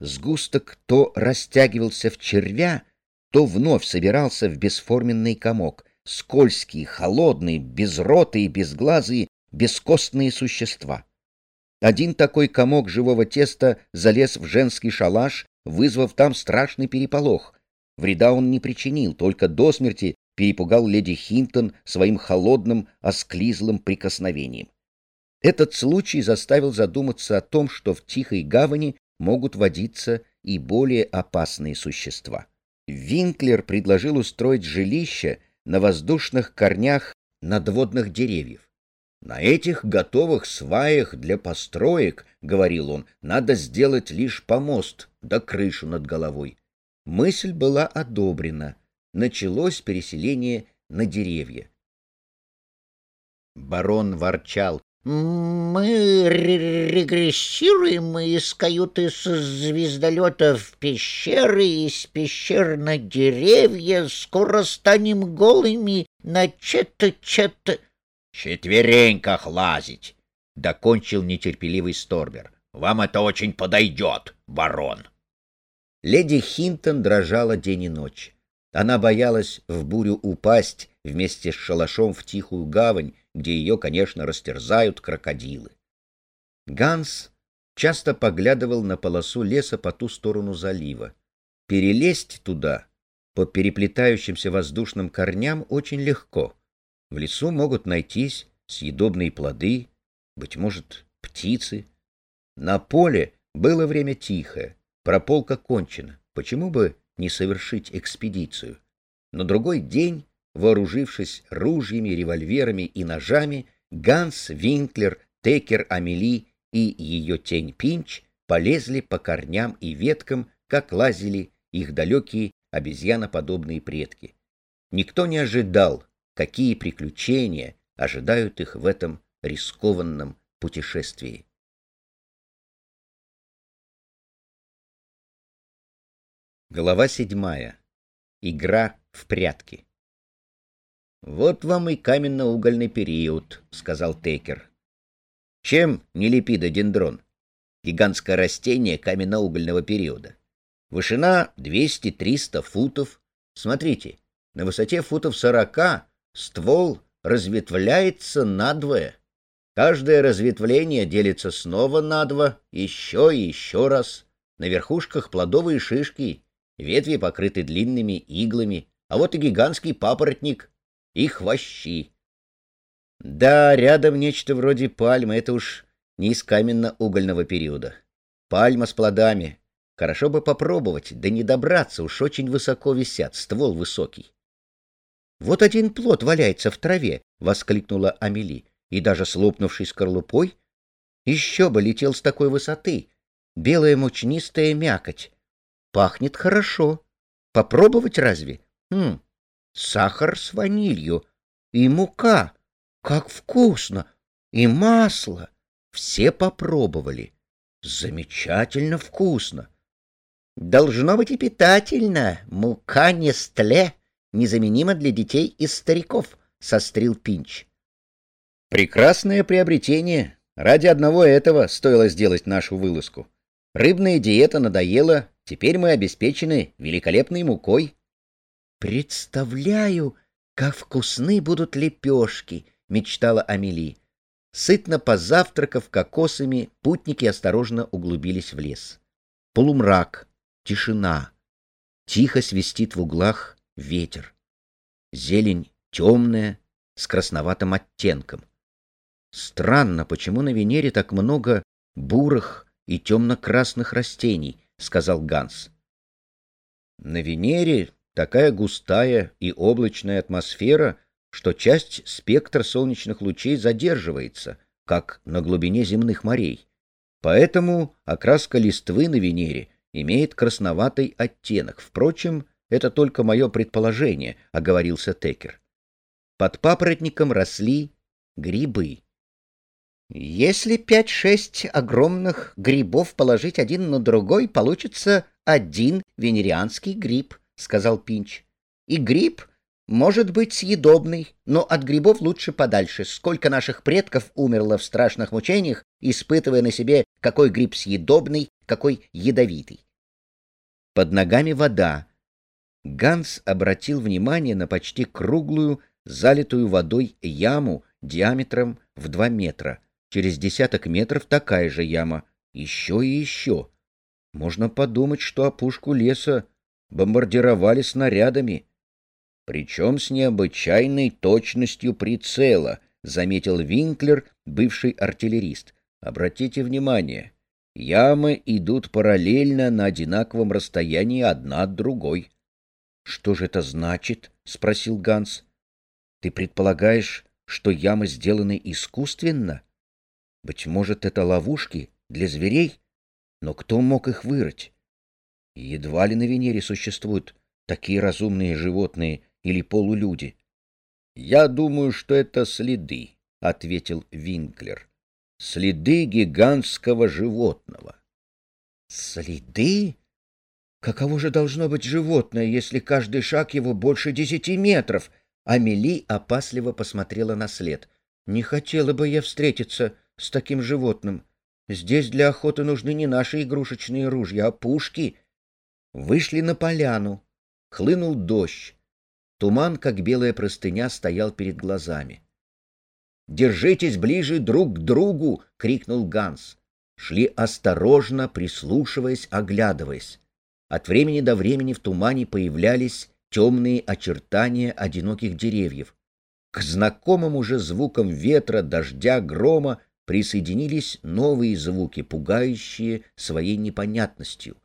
Сгусток то растягивался в червя, то вновь собирался в бесформенный комок, скользкие, холодные, безротые, безглазые, бескостные существа. Один такой комок живого теста залез в женский шалаш, вызвав там страшный переполох. Вреда он не причинил, только до смерти перепугал леди Хинтон своим холодным, осклизлым прикосновением. Этот случай заставил задуматься о том, что в Тихой гавани могут водиться и более опасные существа. Винклер предложил устроить жилище на воздушных корнях надводных деревьев. На этих готовых сваях для построек, — говорил он, — надо сделать лишь помост да крышу над головой. Мысль была одобрена. Началось переселение на деревья. Барон ворчал. Мы регрессируем из каюты с звездолета в пещеры, из пещер на деревья, скоро станем голыми на чет-чет... — Четвереньках лазить! — докончил нетерпеливый Сторбер. — Вам это очень подойдет, барон. Леди Хинтон дрожала день и ночь. Она боялась в бурю упасть вместе с шалашом в тихую гавань, где ее, конечно, растерзают крокодилы. Ганс часто поглядывал на полосу леса по ту сторону залива. Перелезть туда по переплетающимся воздушным корням очень легко. В лесу могут найтись съедобные плоды, быть может, птицы. На поле было время тихое, прополка кончена. Почему бы не совершить экспедицию? На другой день вооружившись ружьями, револьверами и ножами, Ганс, Винклер, Текер, Амели и ее тень Пинч полезли по корням и веткам, как лазили их далекие обезьяноподобные предки. Никто не ожидал, какие приключения ожидают их в этом рискованном путешествии. Глава седьмая. Игра в прятки. Вот вам и каменно-угольный период, сказал Текер. Чем не липидодендрон? Гигантское растение каменно-угольного периода. Вышина 200-300 футов. Смотрите, на высоте футов 40 ствол разветвляется надвое. Каждое разветвление делится снова на два, еще и еще раз. На верхушках плодовые шишки, ветви покрыты длинными иглами, а вот и гигантский папоротник и хвощи. Да, рядом нечто вроде пальмы, это уж не из каменно-угольного периода. Пальма с плодами. Хорошо бы попробовать, да не добраться, уж очень высоко висят, ствол высокий. «Вот один плод валяется в траве!» — воскликнула Амели. «И даже слопнувший скорлупой? Еще бы летел с такой высоты! Белая мучнистая мякоть! Пахнет хорошо! Попробовать разве? Хм, сахар с ванилью и мука. Как вкусно! И масло. Все попробовали. Замечательно вкусно. Должно быть и питательно. Мука Нестле незаменима для детей и стариков, — сострил Пинч. Прекрасное приобретение. Ради одного этого стоило сделать нашу вылазку. Рыбная диета надоела, теперь мы обеспечены великолепной мукой. «Представляю, как вкусны будут лепешки!» — мечтала Амели. Сытно позавтракав кокосами, путники осторожно углубились в лес. Полумрак, тишина. Тихо свистит в углах ветер. Зелень темная, с красноватым оттенком. Странно, почему на Венере так много бурых и темно-красных растений, — сказал Ганс. На Венере такая густая и облачная атмосфера, что часть спектра солнечных лучей задерживается, как на глубине земных морей. Поэтому окраска листвы на Венере имеет красноватый оттенок. Впрочем, это только мое предположение, — оговорился Текер. Под папоротником росли грибы. Если пять-шесть огромных грибов положить один на другой, получится один венерианский гриб, сказал Пинч. И гриб может быть съедобный, но от грибов лучше подальше. Сколько наших предков умерло в страшных мучениях, испытывая на себе, какой гриб съедобный, какой ядовитый. Под ногами вода. Ганс обратил внимание на почти круглую, залитую водой яму диаметром в два метра. Через десяток метров такая же яма. Еще и еще. Можно подумать, что опушку леса бомбардировали снарядами. Причем с необычайной точностью прицела, заметил Винклер, бывший артиллерист. Обратите внимание, ямы идут параллельно на одинаковом расстоянии одна от другой. — Что же это значит? — спросил Ганс. — Ты предполагаешь, что ямы сделаны искусственно? Быть может, это ловушки для зверей? Но кто мог их вырыть? Едва ли на Венере существуют такие разумные животные или полулюди. — Я думаю, что это следы, — ответил Винклер. — Следы гигантского животного. — Следы? Каково же должно быть животное, если каждый шаг его больше десяти метров? Амели опасливо посмотрела на след. Не хотела бы я встретиться с таким животным. Здесь для охоты нужны не наши игрушечные ружья, а пушки. Вышли на поляну. Хлынул дождь. Туман, как белая простыня, стоял перед глазами. «Держитесь ближе друг к другу!» — крикнул Ганс. Шли осторожно, прислушиваясь, оглядываясь. От времени до времени в тумане появлялись темные очертания одиноких деревьев. К знакомым уже звукам ветра, дождя, грома присоединились новые звуки, пугающие своей непонятностью.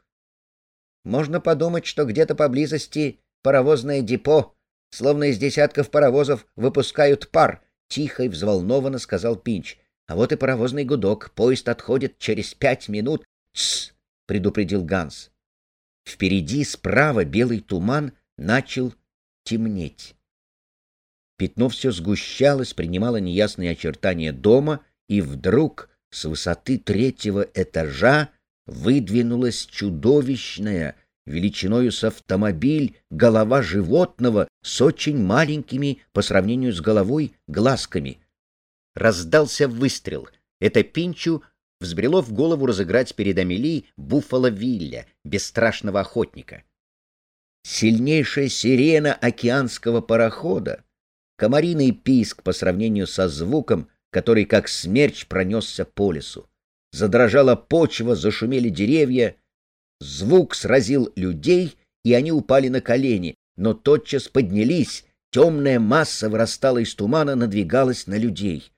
Можно подумать, что где-то поблизости паровозное депо, словно из десятков паровозов выпускают пар, — тихо и взволнованно сказал Пинч. А вот и паровозный гудок. Поезд отходит через пять минут. — Тссс! — предупредил Ганс. Впереди справа белый туман начал темнеть. Пятно все сгущалось, принимало неясные очертания дома — и вдруг с высоты третьего этажа выдвинулась чудовищная, величиною с автомобиль, голова животного с очень маленькими по сравнению с головой глазками. Раздался выстрел. Это Пинчу взбрело в голову разыграть перед Амели Буффало Вилля, бесстрашного охотника. Сильнейшая сирена океанского парохода, комариный писк по сравнению со звуком, который как смерч пронесся по лесу. Задрожала почва, зашумели деревья. Звук сразил людей, и они упали на колени, но тотчас поднялись, темная масса вырастала из тумана, надвигалась на людей.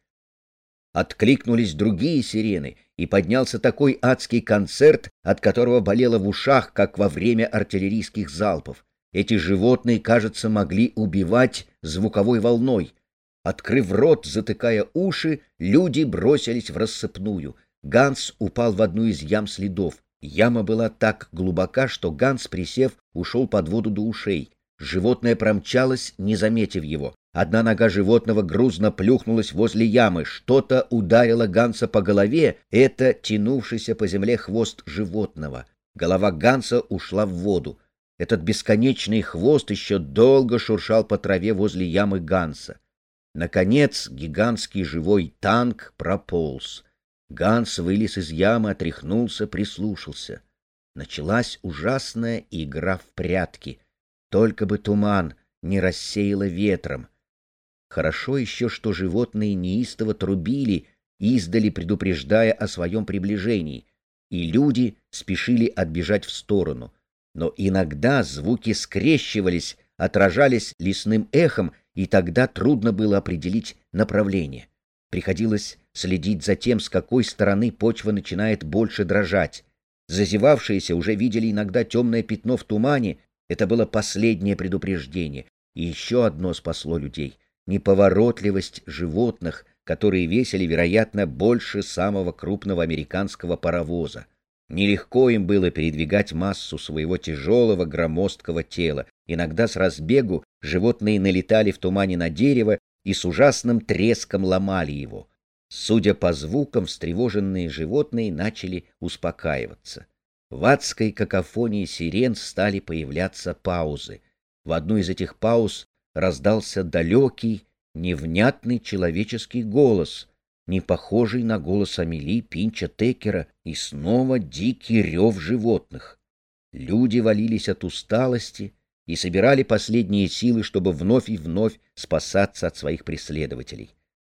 Откликнулись другие сирены, и поднялся такой адский концерт, от которого болело в ушах, как во время артиллерийских залпов. Эти животные, кажется, могли убивать звуковой волной. Открыв рот, затыкая уши, люди бросились в рассыпную. Ганс упал в одну из ям следов. Яма была так глубока, что Ганс, присев, ушел под воду до ушей. Животное промчалось, не заметив его. Одна нога животного грузно плюхнулась возле ямы. Что-то ударило Ганса по голове. Это тянувшийся по земле хвост животного. Голова Ганса ушла в воду. Этот бесконечный хвост еще долго шуршал по траве возле ямы Ганса. Наконец гигантский живой танк прополз. Ганс вылез из ямы, отряхнулся, прислушался. Началась ужасная игра в прятки. Только бы туман не рассеяло ветром. Хорошо еще, что животные неистово трубили, издали предупреждая о своем приближении, и люди спешили отбежать в сторону. Но иногда звуки скрещивались, отражались лесным эхом, и тогда трудно было определить направление. Приходилось следить за тем, с какой стороны почва начинает больше дрожать. Зазевавшиеся уже видели иногда темное пятно в тумане. Это было последнее предупреждение. И еще одно спасло людей — неповоротливость животных, которые весили, вероятно, больше самого крупного американского паровоза. Нелегко им было передвигать массу своего тяжелого громоздкого тела. Иногда с разбегу животные налетали в тумане на дерево и с ужасным треском ломали его. Судя по звукам, встревоженные животные начали успокаиваться. В адской какофонии сирен стали появляться паузы. В одну из этих пауз раздался далекий, невнятный человеческий голос, не похожий на голос Амели, Пинча, Текера, и снова дикий рев животных. Люди валились от усталости и собирали последние силы, чтобы вновь и вновь спасаться от своих преследователей.